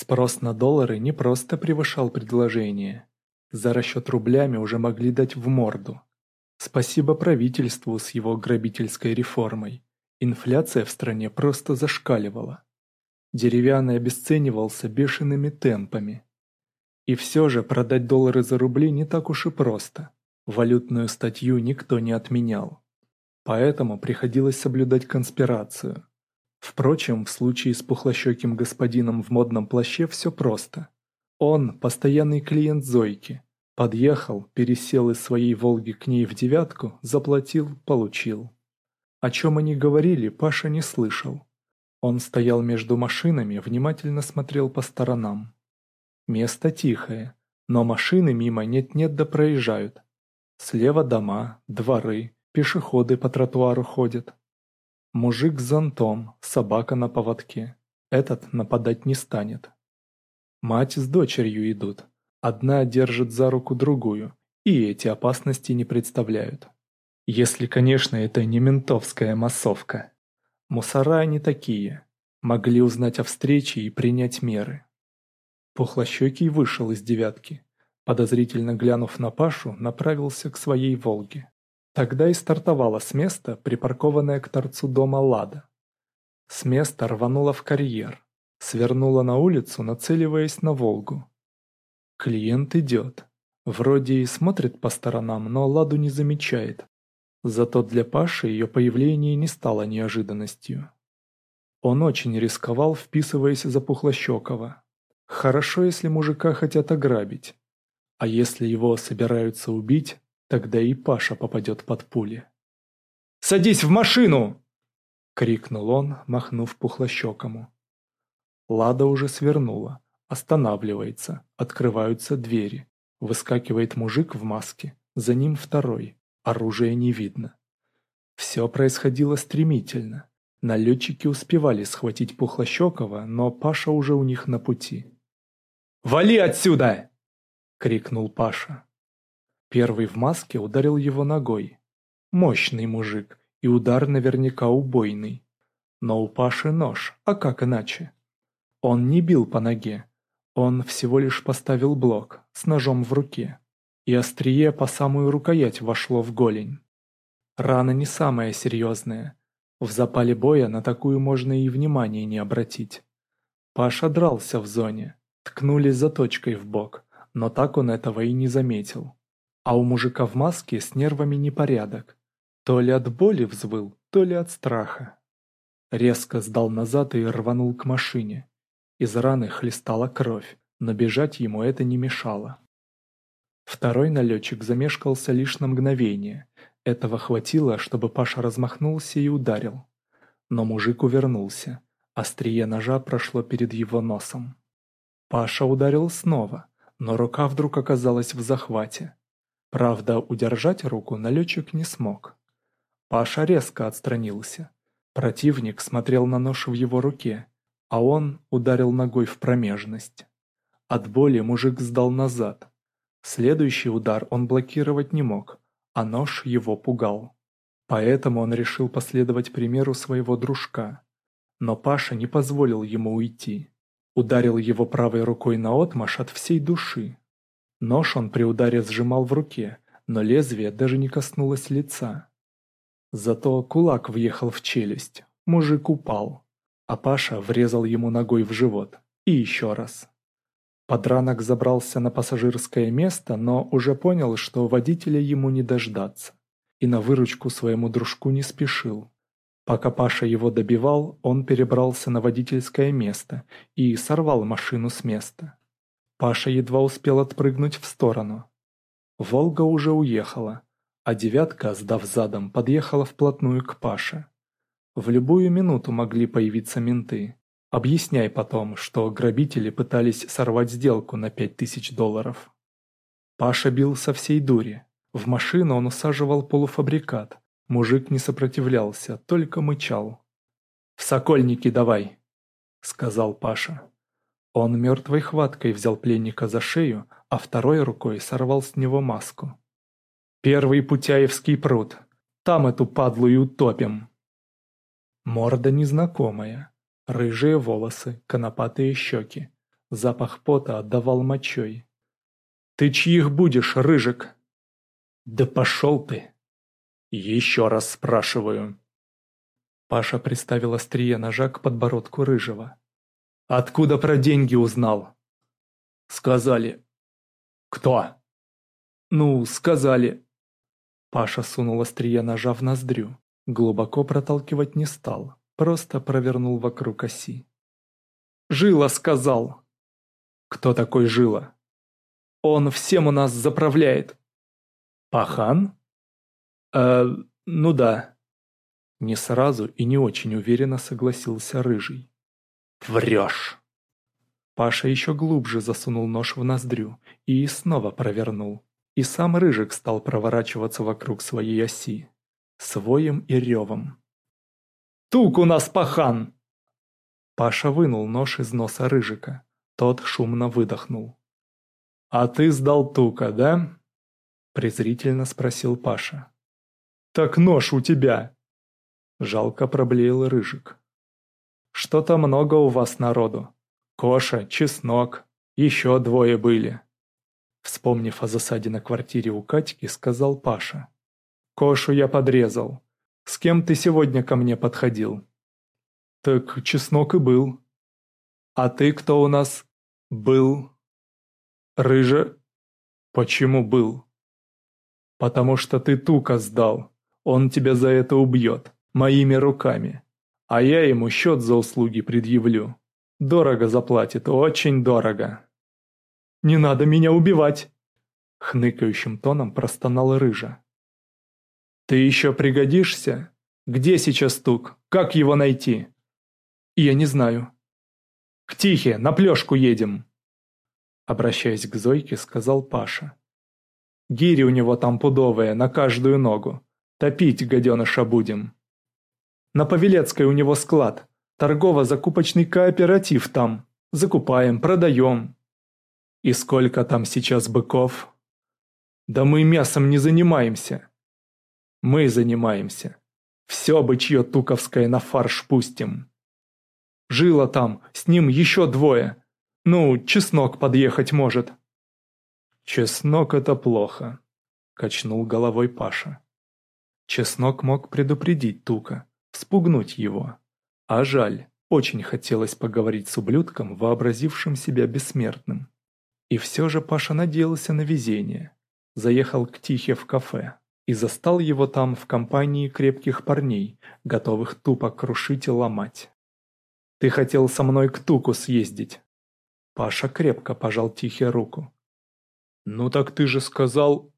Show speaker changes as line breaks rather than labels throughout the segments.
Спрос на доллары не просто превышал предложение. За расчет рублями уже могли дать в морду. Спасибо правительству с его грабительской реформой. Инфляция в стране просто зашкаливала. Деревянный обесценивался бешеными темпами. И все же продать доллары за рубли не так уж и просто. Валютную статью никто не отменял. Поэтому приходилось соблюдать конспирацию. Впрочем, в случае с пухлощеким господином в модном плаще все просто. Он – постоянный клиент Зойки. Подъехал, пересел из своей «Волги» к ней в девятку, заплатил, получил. О чем они говорили, Паша не слышал. Он стоял между машинами, внимательно смотрел по сторонам. Место тихое, но машины мимо нет-нет да проезжают. Слева дома, дворы, пешеходы по тротуару ходят. Мужик с зонтом, собака на поводке. Этот нападать не станет. Мать с дочерью идут. Одна держит за руку другую, и эти опасности не представляют. Если, конечно, это не ментовская массовка. Мусора они такие. Могли узнать о встрече и принять меры. Пухлощекий вышел из девятки. Подозрительно глянув на Пашу, направился к своей «Волге». Тогда и стартовала с места, припаркованная к торцу дома Лада. С места рванула в карьер, свернула на улицу, нацеливаясь на Волгу. Клиент идет. Вроде и смотрит по сторонам, но Ладу не замечает. Зато для Паши ее появление не стало неожиданностью. Он очень рисковал, вписываясь за Пухлощекова. Хорошо, если мужика хотят ограбить. А если его собираются убить, Тогда и Паша попадет под пули. «Садись в машину!» — крикнул он, махнув пухлощекому. Лада уже свернула, останавливается, открываются двери. Выскакивает мужик в маске, за ним второй, оружия не видно. Все происходило стремительно. Налетчики успевали схватить Пухлощекова, но Паша уже у них на пути. «Вали отсюда!» — крикнул Паша. Первый в маске ударил его ногой. Мощный мужик, и удар наверняка убойный. Но у Паши нож, а как иначе? Он не бил по ноге. Он всего лишь поставил блок с ножом в руке. И острие по самую рукоять вошло в голень. Рана не самая серьезная. В запале боя на такую можно и внимания не обратить. Паша дрался в зоне. Ткнули заточкой в бок, но так он этого и не заметил. А у мужика в маске с нервами непорядок. То ли от боли взвыл, то ли от страха. Резко сдал назад и рванул к машине. Из раны хлестала кровь, но бежать ему это не мешало. Второй налетчик замешкался лишь на мгновение. Этого хватило, чтобы Паша размахнулся и ударил. Но мужик увернулся. Острие ножа прошло перед его носом. Паша ударил снова, но рука вдруг оказалась в захвате. Правда, удержать руку налетчик не смог. Паша резко отстранился. Противник смотрел на нож в его руке, а он ударил ногой в промежность. От боли мужик сдал назад. Следующий удар он блокировать не мог, а нож его пугал. Поэтому он решил последовать примеру своего дружка. Но Паша не позволил ему уйти. Ударил его правой рукой наотмашь от всей души, Нож он при ударе сжимал в руке, но лезвие даже не коснулось лица. Зато кулак въехал в челюсть, мужик упал, а Паша врезал ему ногой в живот. И еще раз. Подранок забрался на пассажирское место, но уже понял, что водителя ему не дождаться. И на выручку своему дружку не спешил. Пока Паша его добивал, он перебрался на водительское место и сорвал машину с места. Паша едва успел отпрыгнуть в сторону. Волга уже уехала, а девятка, сдав задом, подъехала вплотную к Паше. В любую минуту могли появиться менты. Объясняй потом, что грабители пытались сорвать сделку на пять тысяч долларов. Паша бил со всей дури. В машину он усаживал полуфабрикат. Мужик не сопротивлялся, только мычал. «В сокольники давай!» — сказал Паша. Он мертвой хваткой взял пленника за шею, а второй рукой сорвал с него маску. «Первый Путяевский пруд. Там эту падлу и утопим!» Морда незнакомая. Рыжие волосы, конопатые щеки. Запах пота отдавал мочой. «Ты чьих будешь, Рыжик?» «Да пошел ты!» «Еще раз спрашиваю». Паша приставил острие ножа к подбородку Рыжего. «Откуда про деньги узнал?» «Сказали». «Кто?» «Ну, сказали». Паша сунул острие ножа в ноздрю. Глубоко проталкивать не стал, просто провернул вокруг оси. «Жила сказал». «Кто такой Жила?» «Он всем у нас заправляет». «Пахан?» «Э, ну да». Не сразу и не очень уверенно согласился Рыжий. «Врешь!» Паша еще глубже засунул нож в ноздрю и снова провернул. И сам Рыжик стал проворачиваться вокруг своей оси, своим и ревом. «Тук у нас пахан!» Паша вынул нож из носа Рыжика. Тот шумно выдохнул. «А ты сдал тука, да?» презрительно спросил Паша. «Так нож у тебя!» Жалко проблеял Рыжик. «Что-то много у вас народу. Коша, Чеснок, еще двое были. Вспомнив о засаде на квартире у Катьки, сказал Паша. «Кошу я подрезал. С кем ты сегодня ко мне подходил?» «Так чеснок и был». «А ты кто у нас?» «Был». «Рыжа?» «Почему был?» «Потому что ты тука сдал. Он тебя за это убьет. Моими руками. А я ему счет за услуги предъявлю. Дорого заплатит, очень дорого». Не надо меня убивать!» Хныкающим тоном простонал Рыжа. «Ты еще пригодишься? Где сейчас стук? Как его найти?» «Я не знаю». «К Тихе, на плешку едем!» Обращаясь к Зойке, сказал Паша. «Гири у него там пудовые, на каждую ногу. Топить гаденыша будем». «На Павелецкой у него склад. Торгово-закупочный кооператив там. Закупаем, продаем. И сколько там сейчас быков? Да мы мясом не занимаемся. Мы занимаемся. Все бычье туковское на фарш пустим. Жило там, с ним еще двое. Ну, чеснок подъехать может. Чеснок это плохо, качнул головой Паша. Чеснок мог предупредить Тука, спугнуть его. А жаль, очень хотелось поговорить с ублюдком, вообразившим себя бессмертным. И все же Паша надеялся на везение. Заехал к Тихе в кафе и застал его там в компании крепких парней, готовых тупо крушить и ломать. «Ты хотел со мной к Туку съездить?» Паша крепко пожал Тихе руку. «Ну так ты же сказал...»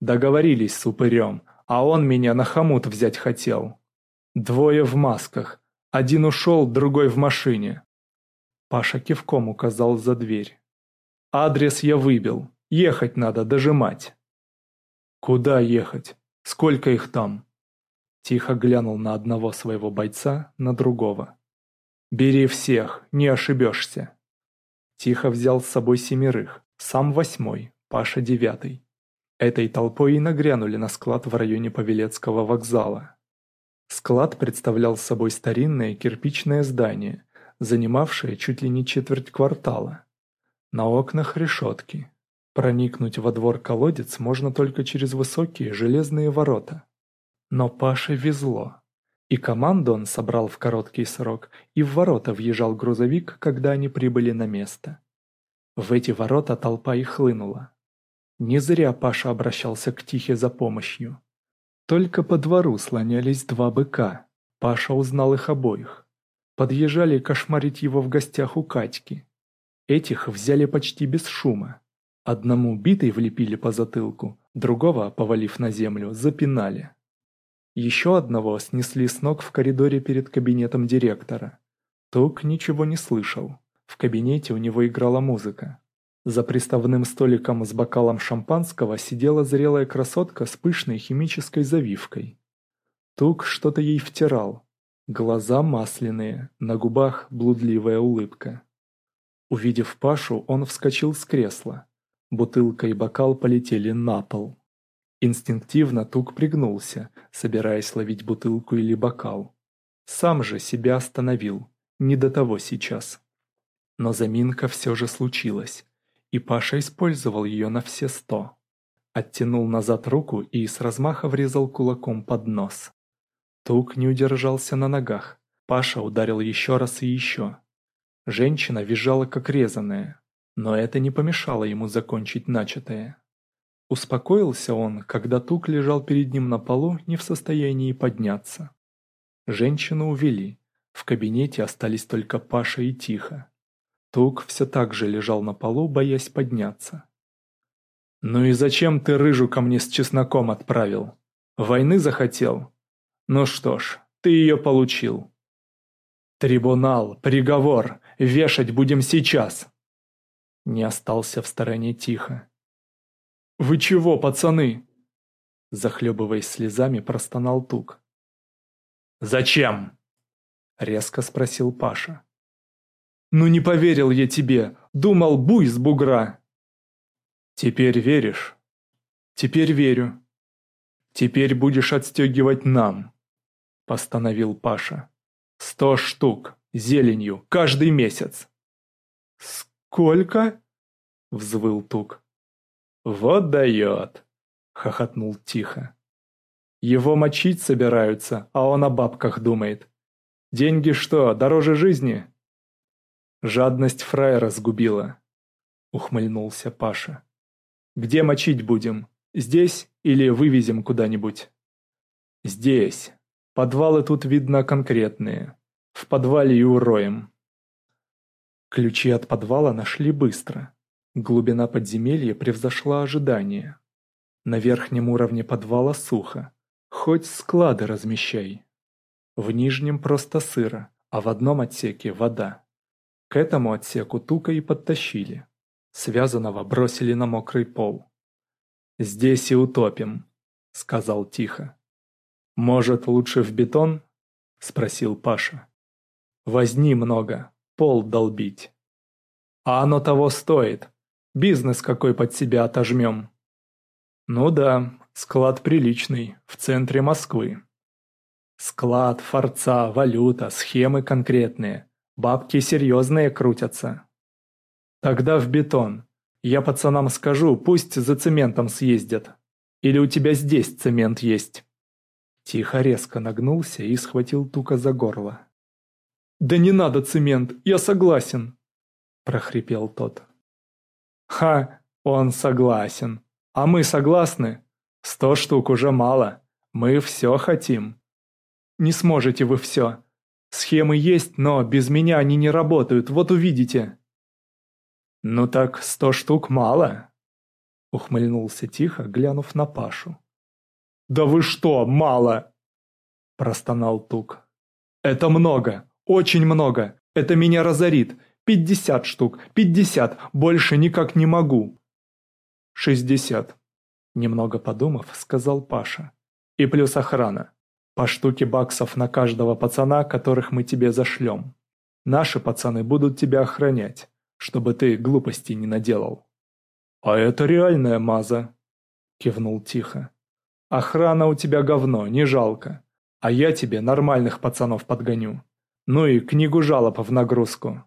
«Договорились с упырем, а он меня на хомут взять хотел. Двое в масках, один ушел, другой в машине». Паша кивком указал за дверь. Адрес я выбил. Ехать надо, дожимать. Куда ехать? Сколько их там? Тихо глянул на одного своего бойца, на другого. Бери всех, не ошибешься. Тихо взял с собой семерых, сам восьмой, Паша девятый. Этой толпой и нагрянули на склад в районе Павелецкого вокзала. Склад представлял собой старинное кирпичное здание, занимавшее чуть ли не четверть квартала. На окнах решетки. Проникнуть во двор колодец можно только через высокие железные ворота. Но Паше везло. И команду он собрал в короткий срок, и в ворота въезжал грузовик, когда они прибыли на место. В эти ворота толпа и хлынула. Не зря Паша обращался к Тихе за помощью. Только по двору слонялись два быка. Паша узнал их обоих. Подъезжали кошмарить его в гостях у Катьки. Этих взяли почти без шума. Одному битой влепили по затылку, другого, повалив на землю, запинали. Еще одного снесли с ног в коридоре перед кабинетом директора. Тук ничего не слышал. В кабинете у него играла музыка. За приставным столиком с бокалом шампанского сидела зрелая красотка с пышной химической завивкой. Тук что-то ей втирал. Глаза масляные, на губах блудливая улыбка. Увидев Пашу, он вскочил с кресла. Бутылка и бокал полетели на пол. Инстинктивно Тук пригнулся, собираясь ловить бутылку или бокал. Сам же себя остановил. Не до того сейчас. Но заминка все же случилась, и Паша использовал ее на все сто. Оттянул назад руку и с размаха врезал кулаком под нос. Тук не удержался на ногах. Паша ударил еще раз и еще. Женщина визжала как резаная, но это не помешало ему закончить начатое. Успокоился он, когда Тук лежал перед ним на полу, не в состоянии подняться. Женщину увели. В кабинете остались только Паша и Тихо. Тук все так же лежал на полу, боясь подняться. «Ну и зачем ты рыжу ко мне с чесноком отправил? Войны захотел? Ну что ж, ты ее получил». «Трибунал, приговор, вешать будем сейчас!» Не остался в стороне тихо. «Вы чего, пацаны?» Захлебываясь слезами, простонал Тук. «Зачем?» Резко спросил Паша. «Ну не поверил я тебе, думал буй с бугра!» «Теперь веришь?» «Теперь верю». «Теперь будешь отстегивать нам», — постановил Паша. «Сто штук, зеленью, каждый месяц». «Сколько?» — взвыл Тук. «Вот дает!» — хохотнул тихо. «Его мочить собираются, а он о бабках думает. Деньги что, дороже жизни?» «Жадность фраера сгубила», — ухмыльнулся Паша. «Где мочить будем? Здесь или вывезем куда-нибудь?» «Здесь. Подвалы тут видно конкретные. В подвале и уроем». Ключи от подвала нашли быстро. Глубина подземелья превзошла ожидания. На верхнем уровне подвала сухо. Хоть склады размещай. В нижнем просто сыро, а в одном отсеке вода. К этому отсеку тука и подтащили. Связанного бросили на мокрый пол. «Здесь и утопим», — сказал тихо. «Может, лучше в бетон?» — спросил Паша. «Возни много, пол долбить». «А оно того стоит. Бизнес какой под себя отожмем». «Ну да, склад приличный, в центре Москвы». «Склад, форца, валюта, схемы конкретные. Бабки серьезные крутятся». «Тогда в бетон. Я пацанам скажу, пусть за цементом съездят. Или у тебя здесь цемент есть?» Тихо резко нагнулся и схватил Тука за горло. «Да не надо цемент, я согласен!» – прохрипел тот. «Ха, он согласен. А мы согласны? Сто штук уже мало. Мы все хотим». «Не сможете вы все. Схемы есть, но без меня они не работают, вот увидите». «Ну так сто штук мало?» – ухмыльнулся тихо, глянув на Пашу. «Да вы что, мало?» – простонал Тук. «Это много. Очень много. Это меня разорит. Пятьдесят штук. Пятьдесят. Больше никак не могу. Шестьдесят. Немного подумав, сказал Паша. И плюс охрана. По штуке баксов на каждого пацана, которых мы тебе зашлем. Наши пацаны будут тебя охранять, чтобы ты глупостей не наделал. А это реальная маза, кивнул тихо. Охрана у тебя говно, не жалко. А я тебе нормальных пацанов подгоню. Ну и книгу жалоб в нагрузку.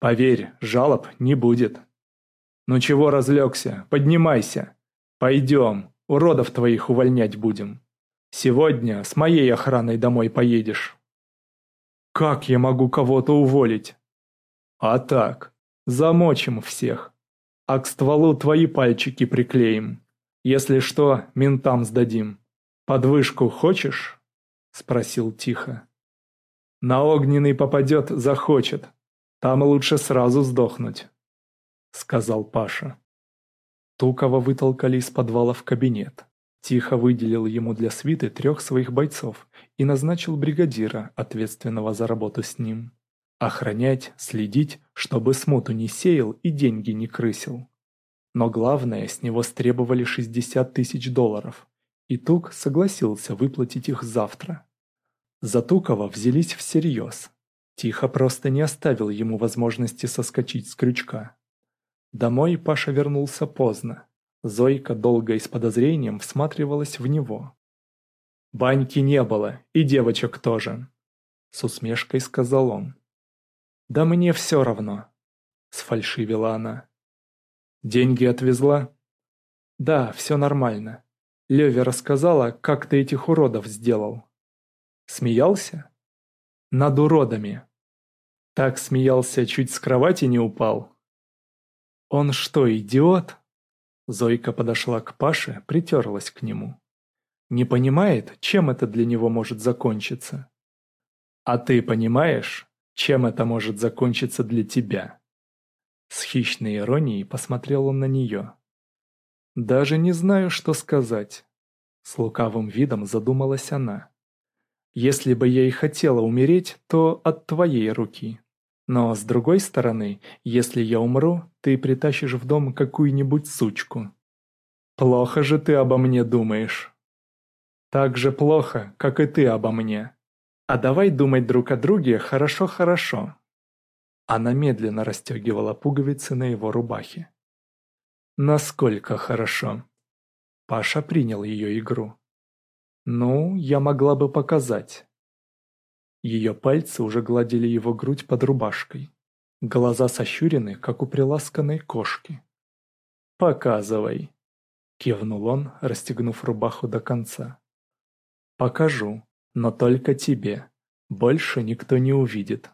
Поверь, жалоб не будет. Ну чего разлегся, поднимайся. Пойдем, уродов твоих увольнять будем. Сегодня с моей охраной домой поедешь. Как я могу кого-то уволить? А так, замочим всех. А к стволу твои пальчики приклеим. Если что, ментам сдадим. Подвышку хочешь? Спросил тихо. На огненный попадет, захочет. Там лучше сразу сдохнуть», — сказал Паша. Тукова вытолкали из подвала в кабинет. Тихо выделил ему для свиты трех своих бойцов и назначил бригадира, ответственного за работу с ним. Охранять, следить, чтобы смуту не сеял и деньги не крысил. Но главное, с него стребовали 60 тысяч долларов, и Тук согласился выплатить их завтра. За Тукова взялись всерьез. Тихо просто не оставил ему возможности соскочить с крючка. Домой Паша вернулся поздно. Зойка долго и с подозрением всматривалась в него. «Баньки не было, и девочек тоже», — с усмешкой сказал он. «Да мне все равно», сфальшивила она. «Деньги отвезла?» «Да, все нормально. Леве рассказала, как ты этих уродов сделал». «Смеялся?» «Над уродами». Так смеялся, чуть с кровати не упал. «Он что, идиот?» Зойка подошла к Паше, притерлась к нему. «Не понимает, чем это для него может закончиться?» «А ты понимаешь, чем это может закончиться для тебя?» С хищной иронией посмотрел он на нее. «Даже не знаю, что сказать». С лукавым видом задумалась она. «Если бы я и хотела умереть, то от твоей руки. Но, с другой стороны, если я умру, ты притащишь в дом какую-нибудь сучку. Плохо же ты обо мне думаешь. Так же плохо, как и ты обо мне. А давай думать друг о друге хорошо-хорошо. Она медленно расстегивала пуговицы на его рубахе. Насколько хорошо. Паша принял ее игру. Ну, я могла бы показать. Ее пальцы уже гладили его грудь под рубашкой. Глаза сощурены, как у приласканной кошки. «Показывай», — кивнул он, расстегнув рубаху до конца. «Покажу, но только тебе. Больше никто не увидит».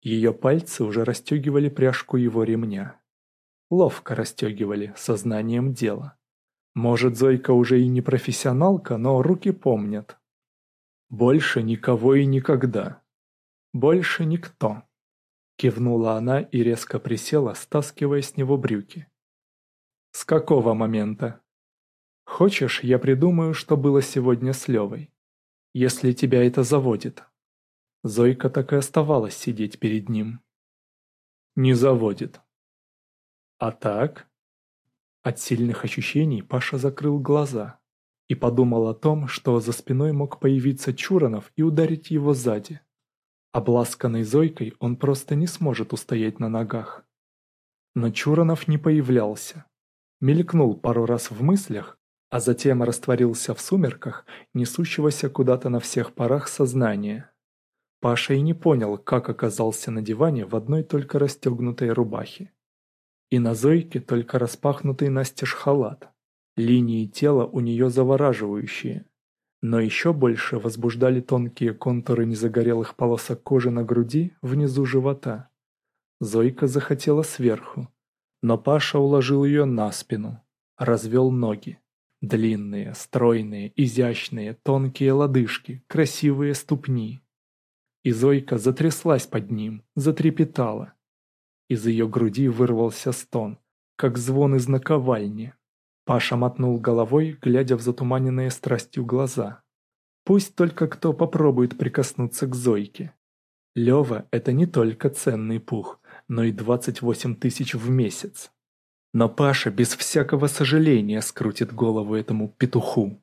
Ее пальцы уже расстегивали пряжку его ремня. Ловко расстегивали, сознанием дела. Может, Зойка уже и не профессионалка, но руки помнят. «Больше никого и никогда. Больше никто», — кивнула она и резко присела, стаскивая с него брюки. «С какого момента?» «Хочешь, я придумаю, что было сегодня с Левой? Если тебя это заводит». Зойка так и оставалась сидеть перед ним. «Не заводит». «А так?» От сильных ощущений Паша закрыл глаза и подумал о том, что за спиной мог появиться Чуранов и ударить его сзади. Обласканный Зойкой он просто не сможет устоять на ногах. Но Чуранов не появлялся. Мелькнул пару раз в мыслях, а затем растворился в сумерках, несущегося куда-то на всех парах сознания. Паша и не понял, как оказался на диване в одной только расстегнутой рубахе. И на Зойке только распахнутый настежь халат. Линии тела у нее завораживающие. Но еще больше возбуждали тонкие контуры незагорелых полосок кожи на груди внизу живота. Зойка захотела сверху, но Паша уложил ее на спину, развел ноги. Длинные, стройные, изящные, тонкие лодыжки, красивые ступни. И Зойка затряслась под ним, затрепетала. Из ее груди вырвался стон, как звон из наковальни. Паша мотнул головой, глядя в затуманенные страстью глаза. Пусть только кто попробует прикоснуться к Зойке. Лева – это не только ценный пух, но и 28 тысяч в месяц. Но Паша без всякого сожаления скрутит голову этому петуху.